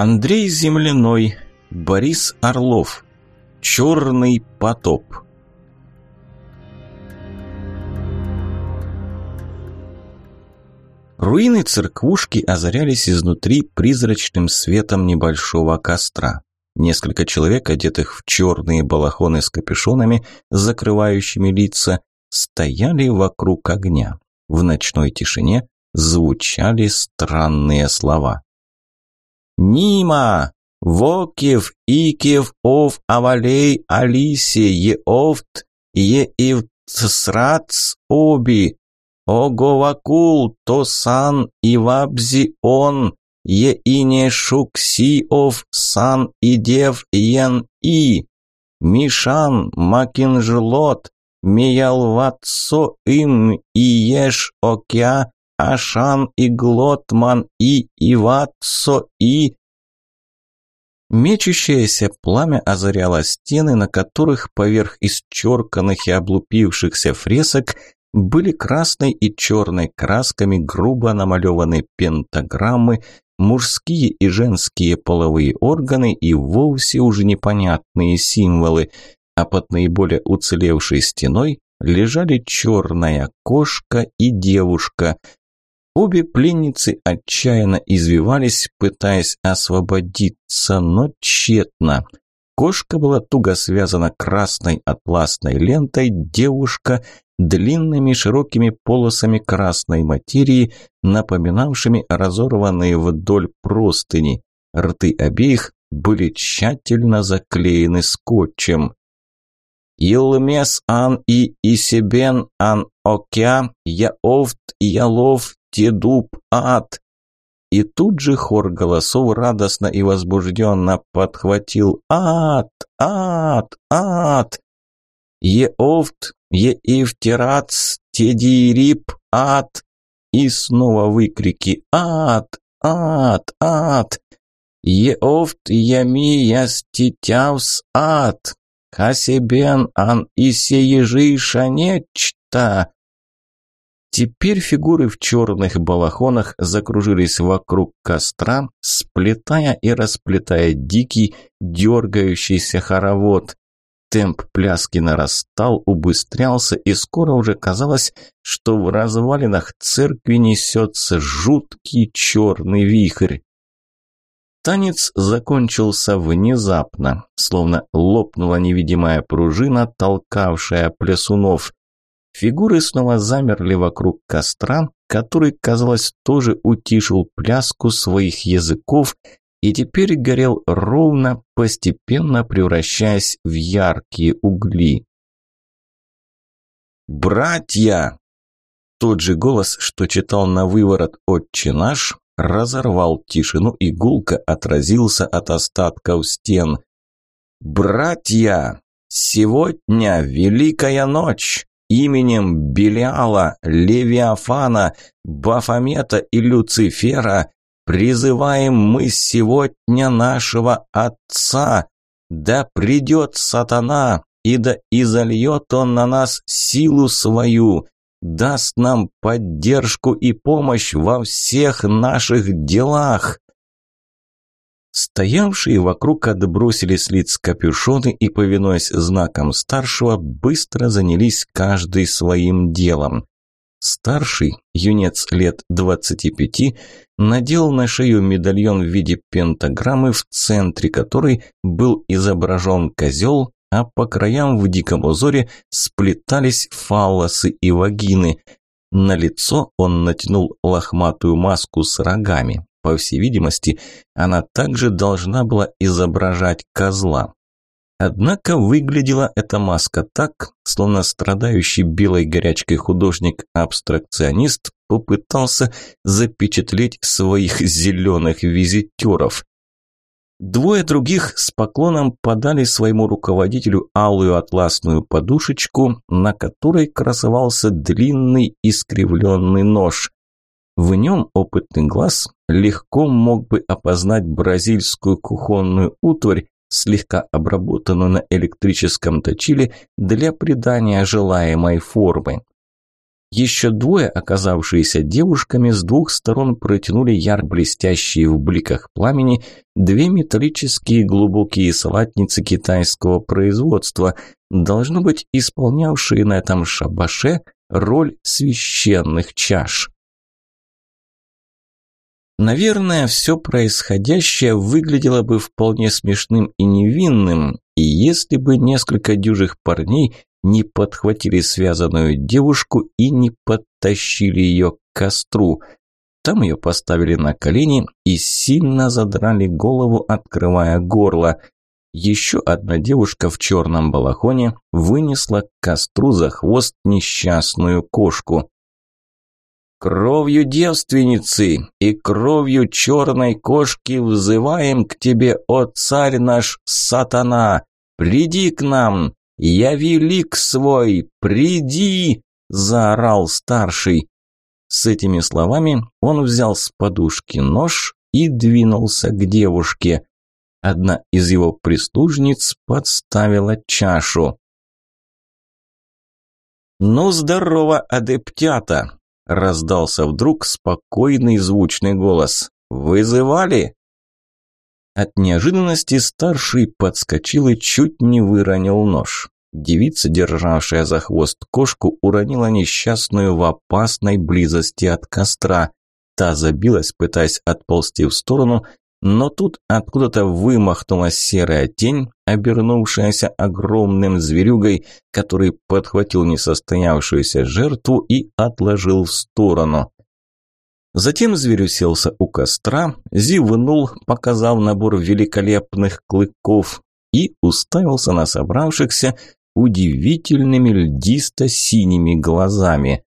Андрей Земляной, Борис Орлов. Черный потоп. Руины церквушки озарялись изнутри призрачным светом небольшого костра. Несколько человек, одетых в черные балахоны с капюшонами, закрывающими лица, стояли вокруг огня. В ночной тишине звучали странные слова. «Нима! Вокев, Икев, Ов, Авалей, Алисе, Еофт, Еивцсрац, Оби, Оговакул, Тосан, Ивабзи, Он, Еине Шуксиов, Сан, Идев, Йен, И, Мишан, Макинжлот, Миялватсо, Им, Иеш, Окя, Ашан и Глотман и Иватсо и... Мечущееся пламя озаряло стены, на которых поверх исчерканных и облупившихся фресок были красной и черной красками грубо намалеваны пентаграммы, мужские и женские половые органы и вовсе уже непонятные символы, а под наиболее уцелевшей стеной лежали черная кошка и девушка, Обе пленницы отчаянно извивались, пытаясь освободиться, но тщетно. Кошка была туго связана красной атласной лентой, девушка – длинными широкими полосами красной материи, напоминавшими разорванные вдоль простыни. Рты обеих были тщательно заклеены скотчем. «Илмес ан и исебен ан окя, я офт ялов Тедуб ад!» И тут же хор голосов радостно и возбужденно подхватил «Ад! Ад! Ад!» «Еофт! Еифтирац! Тедирип! Ад!» И снова выкрики «Ад! Ад! Ад!» «Еофт! Ями! Яститявс! Ад!» «Хасебен! Ан! Исеежиша! Нечто!» Теперь фигуры в черных балахонах закружились вокруг костра, сплетая и расплетая дикий, дергающийся хоровод. Темп пляски нарастал, убыстрялся, и скоро уже казалось, что в развалинах церкви несется жуткий черный вихрь. Танец закончился внезапно, словно лопнула невидимая пружина, толкавшая плясунов. Фигуры снова замерли вокруг костра, который, казалось, тоже утишил пляску своих языков и теперь горел ровно, постепенно превращаясь в яркие угли. «Братья!» Тот же голос, что читал на выворот «Отче наш», разорвал тишину и гулко отразился от остатков стен. «Братья! Сегодня Великая ночь! Именем Белиала, Левиафана, Бафомета и Люцифера призываем мы сегодня нашего Отца, да придет сатана, и да изольет он на нас силу свою, даст нам поддержку и помощь во всех наших делах. Стоявшие вокруг отбросили с лиц капюшоны и, повинуясь знакам старшего, быстро занялись каждый своим делом. Старший, юнец лет 25, надел на шею медальон в виде пентаграммы, в центре которой был изображен козел, а по краям в диком узоре сплетались фаллосы и вагины. На лицо он натянул лохматую маску с рогами. По всей видимости, она также должна была изображать козла. Однако выглядела эта маска так, словно страдающий белой горячкой художник-абстракционист попытался запечатлеть своих зеленых визитеров. Двое других с поклоном подали своему руководителю алую атласную подушечку, на которой красовался длинный искривленный нож. В нем опытный глаз легко мог бы опознать бразильскую кухонную утварь, слегка обработанную на электрическом точиле для придания желаемой формы. Еще двое, оказавшиеся девушками, с двух сторон протянули яр блестящие в бликах пламени две металлические глубокие салатницы китайского производства, должно быть, исполнявшие на этом шабаше роль священных чаш. Наверное, все происходящее выглядело бы вполне смешным и невинным, и если бы несколько дюжих парней не подхватили связанную девушку и не подтащили ее к костру. Там ее поставили на колени и сильно задрали голову, открывая горло. Еще одна девушка в черном балахоне вынесла к костру за хвост несчастную кошку. «Кровью девственницы и кровью черной кошки взываем к тебе, о царь наш сатана! Приди к нам! «Я велик свой! Приди!» – заорал старший. С этими словами он взял с подушки нож и двинулся к девушке. Одна из его прислужниц подставила чашу. «Ну, здорово, адептята!» – раздался вдруг спокойный звучный голос. «Вызывали?» От неожиданности старший подскочил и чуть не выронил нож. Девица, державшая за хвост кошку, уронила несчастную в опасной близости от костра. Та забилась, пытаясь отползти в сторону, но тут откуда-то вымахнула серая тень, обернувшаяся огромным зверюгой, который подхватил несостоявшуюся жертву и отложил в сторону. Затем зверь уселся у костра, зевнул, показав набор великолепных клыков, и уставился на собравшихся удивительными льдисто-синими глазами.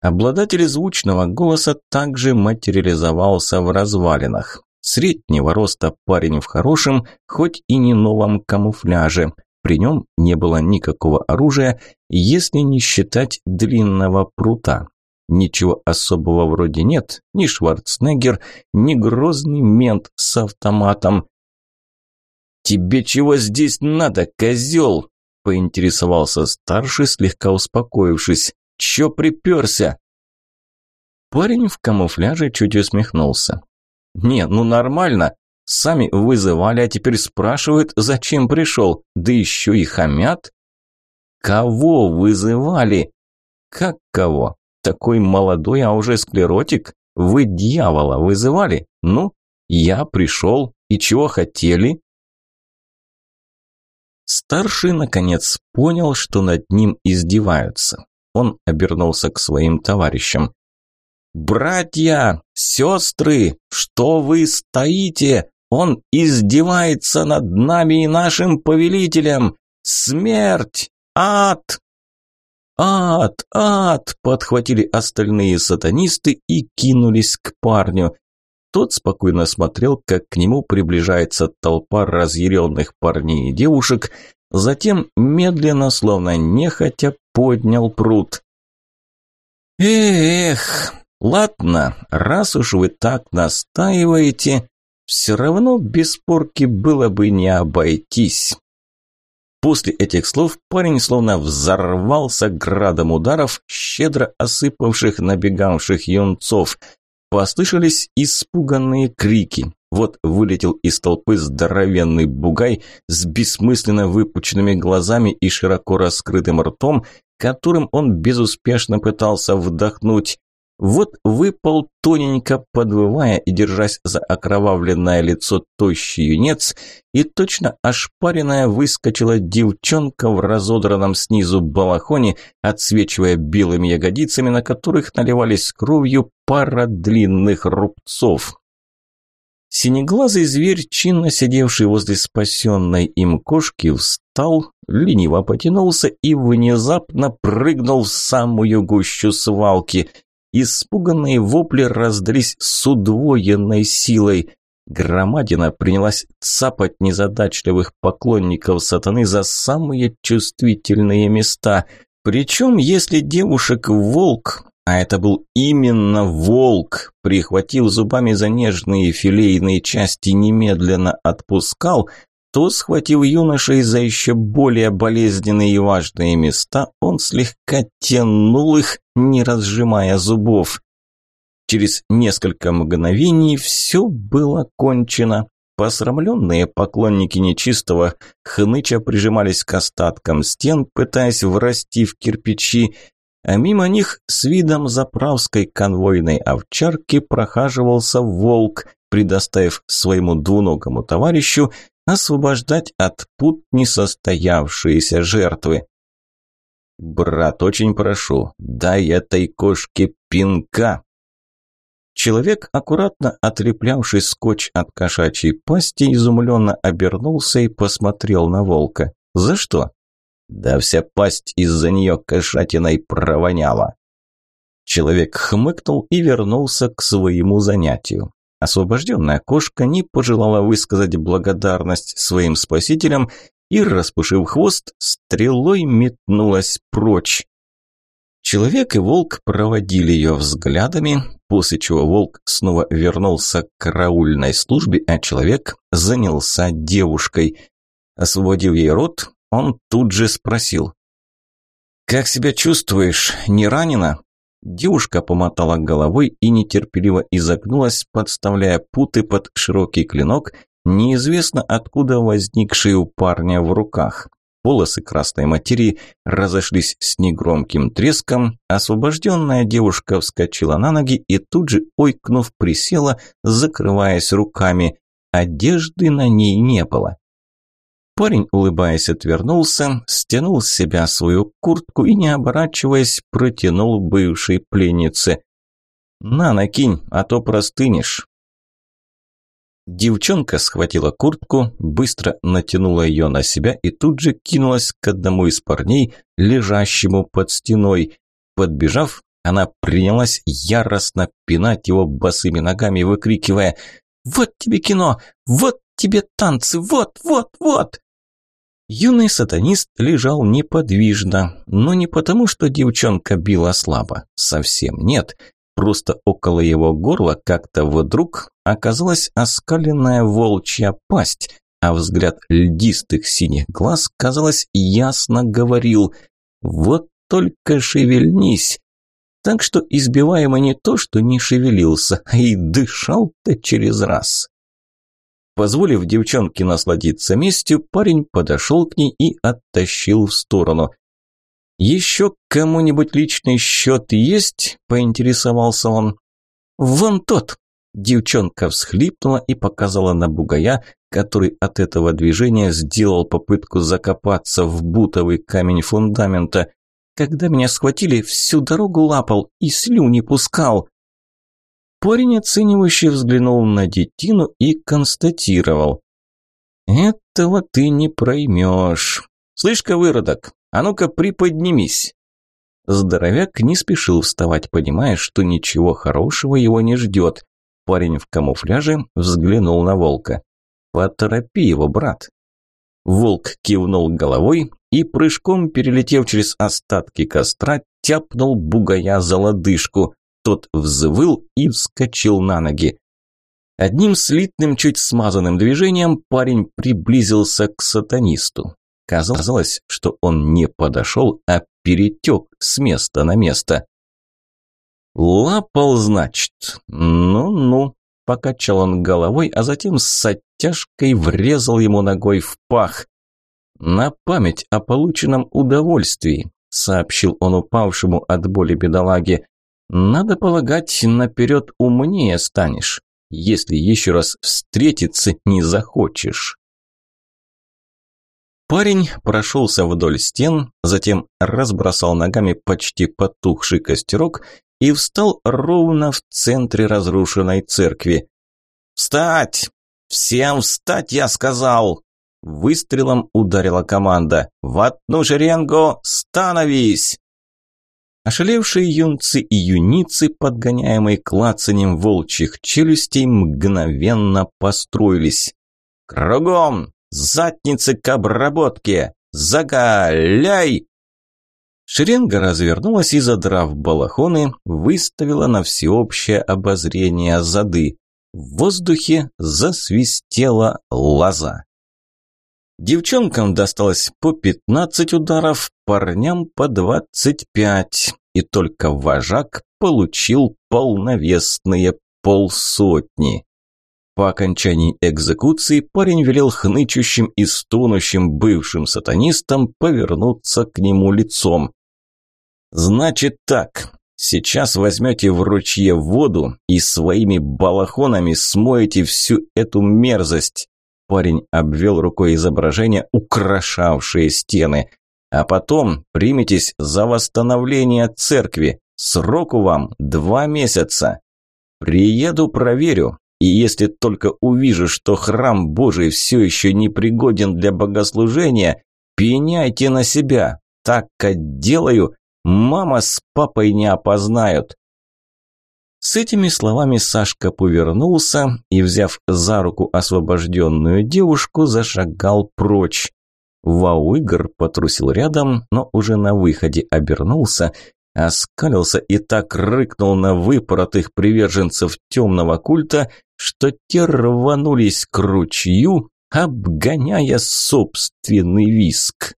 Обладатель звучного голоса также материализовался в развалинах. Среднего роста парень в хорошем, хоть и не новом камуфляже. При нем не было никакого оружия, если не считать длинного прута. Ничего особого вроде нет, ни Шварценеггер, ни грозный мент с автоматом. «Тебе чего здесь надо, козел?» – поинтересовался старший, слегка успокоившись. «Чё приперся?» Парень в камуфляже чуть усмехнулся. «Не, ну нормально. Сами вызывали, а теперь спрашивают, зачем пришел, да еще и хамят». «Кого вызывали?» «Как кого? Такой молодой, а уже склеротик? Вы дьявола вызывали? Ну, я пришел. И чего хотели?» Старший, наконец, понял, что над ним издеваются. Он обернулся к своим товарищам. «Братья, сестры, что вы стоите? Он издевается над нами и нашим повелителем! Смерть! Ад!» «Ад! Ад!» – подхватили остальные сатанисты и кинулись к парню. Тот спокойно смотрел, как к нему приближается толпа разъяренных парней и девушек, затем медленно, словно нехотя, поднял пруд. «Эх, ладно, раз уж вы так настаиваете, все равно без порки было бы не обойтись». После этих слов парень словно взорвался градом ударов, щедро осыпавших набегавших юнцов. Послышались испуганные крики. Вот вылетел из толпы здоровенный бугай с бессмысленно выпученными глазами и широко раскрытым ртом, которым он безуспешно пытался вдохнуть. Вот выпал тоненько, подвывая и держась за окровавленное лицо тощий юнец, и точно ошпаренная выскочила девчонка в разодранном снизу балахоне, отсвечивая белыми ягодицами, на которых наливались кровью пара длинных рубцов. Синеглазый зверь, чинно сидевший возле спасенной им кошки, встал, лениво потянулся и внезапно прыгнул в самую гущу свалки – Испуганные вопли раздались с удвоенной силой. Громадина принялась цапать незадачливых поклонников сатаны за самые чувствительные места. Причем, если девушек волк, а это был именно волк, прихватив зубами за нежные филейные части, немедленно отпускал, то, схватив юношей за еще более болезненные и важные места, он слегка тянул их, не разжимая зубов. Через несколько мгновений все было кончено. Посрамленные поклонники нечистого хныча прижимались к остаткам стен, пытаясь врасти в кирпичи, а мимо них с видом заправской конвойной овчарки прохаживался волк, предоставив своему двуногому товарищу освобождать от пут несостоявшиеся жертвы. «Брат, очень прошу, дай этой кошке пинка!» Человек, аккуратно отреплявший скотч от кошачьей пасти, изумленно обернулся и посмотрел на волка. «За что?» «Да вся пасть из-за нее кошатиной провоняла!» Человек хмыкнул и вернулся к своему занятию. Освобожденная кошка не пожелала высказать благодарность своим спасителям и, распушив хвост, стрелой метнулась прочь. Человек и волк проводили ее взглядами, после чего волк снова вернулся к караульной службе, а человек занялся девушкой. Освободив ей рот, он тут же спросил. «Как себя чувствуешь? Не ранена?» Девушка помотала головой и нетерпеливо изогнулась, подставляя путы под широкий клинок, неизвестно откуда возникший у парня в руках. Полосы красной материи разошлись с негромким треском, освобожденная девушка вскочила на ноги и тут же, ойкнув, присела, закрываясь руками. Одежды на ней не было. Парень, улыбаясь, отвернулся, стянул с себя свою куртку и, не оборачиваясь, протянул бывшей пленнице. «На, накинь, а то простынешь». Девчонка схватила куртку, быстро натянула ее на себя и тут же кинулась к одному из парней, лежащему под стеной. Подбежав, она принялась яростно пинать его босыми ногами, выкрикивая «Вот тебе кино! Вот тебе танцы! Вот, вот, вот!» Юный сатанист лежал неподвижно, но не потому, что девчонка била слабо. Совсем нет. Просто около его горла как-то вдруг оказалась оскаленная волчья пасть, а взгляд льдистых синих глаз, казалось, ясно говорил «Вот только шевельнись!» Так что избиваемый не то, что не шевелился, а и дышал-то через раз. Позволив девчонке насладиться местью, парень подошел к ней и оттащил в сторону. «Еще кому-нибудь личный счет есть?» – поинтересовался он. «Вон тот!» – девчонка всхлипнула и показала на бугая, который от этого движения сделал попытку закопаться в бутовый камень фундамента. «Когда меня схватили, всю дорогу лапал и слюни пускал!» Парень оценивающе взглянул на детину и констатировал. «Этого ты не проймешь. Слышь-ка, выродок, а ну-ка приподнимись». Здоровяк не спешил вставать, понимая, что ничего хорошего его не ждет. Парень в камуфляже взглянул на волка. «Поторопи его, брат». Волк кивнул головой и, прыжком перелетев через остатки костра, тяпнул бугая за лодыжку. Тот взвыл и вскочил на ноги. Одним слитным, чуть смазанным движением парень приблизился к сатанисту. Казалось, что он не подошел, а перетек с места на место. «Лапал, значит? Ну-ну», – покачал он головой, а затем с оттяжкой врезал ему ногой в пах. «На память о полученном удовольствии», – сообщил он упавшему от боли бедолаге. Надо полагать, наперед умнее станешь, если еще раз встретиться не захочешь. Парень прошелся вдоль стен, затем разбросал ногами почти потухший костерок и встал ровно в центре разрушенной церкви. «Встать! Всем встать, я сказал!» Выстрелом ударила команда. «В одну шеренгу становись!» Ошалевшие юнцы и юницы, подгоняемые клацанием волчьих челюстей, мгновенно построились. «Кругом! Задницы к обработке! Заголяй!» Шеренга развернулась и, задрав балахоны, выставила на всеобщее обозрение зады. В воздухе засвистела лоза. Девчонкам досталось по 15 ударов, парням по 25, и только вожак получил полновесные полсотни. По окончании экзекуции парень велел хнычущим и стонущим бывшим сатанистам повернуться к нему лицом. «Значит так, сейчас возьмете в ручье воду и своими балахонами смоете всю эту мерзость. Парень обвел рукой изображение, украшавшие стены. А потом приметесь за восстановление церкви. Сроку вам два месяца. Приеду, проверю. И если только увижу, что храм Божий все еще не пригоден для богослужения, пеняйте на себя. Так отделаю, мама с папой не опознают. С этими словами Сашка повернулся и, взяв за руку освобожденную девушку, зашагал прочь. Вауигр потрусил рядом, но уже на выходе обернулся, оскалился и так рыкнул на выпоротых приверженцев темного культа, что те рванулись к ручью, обгоняя собственный виск.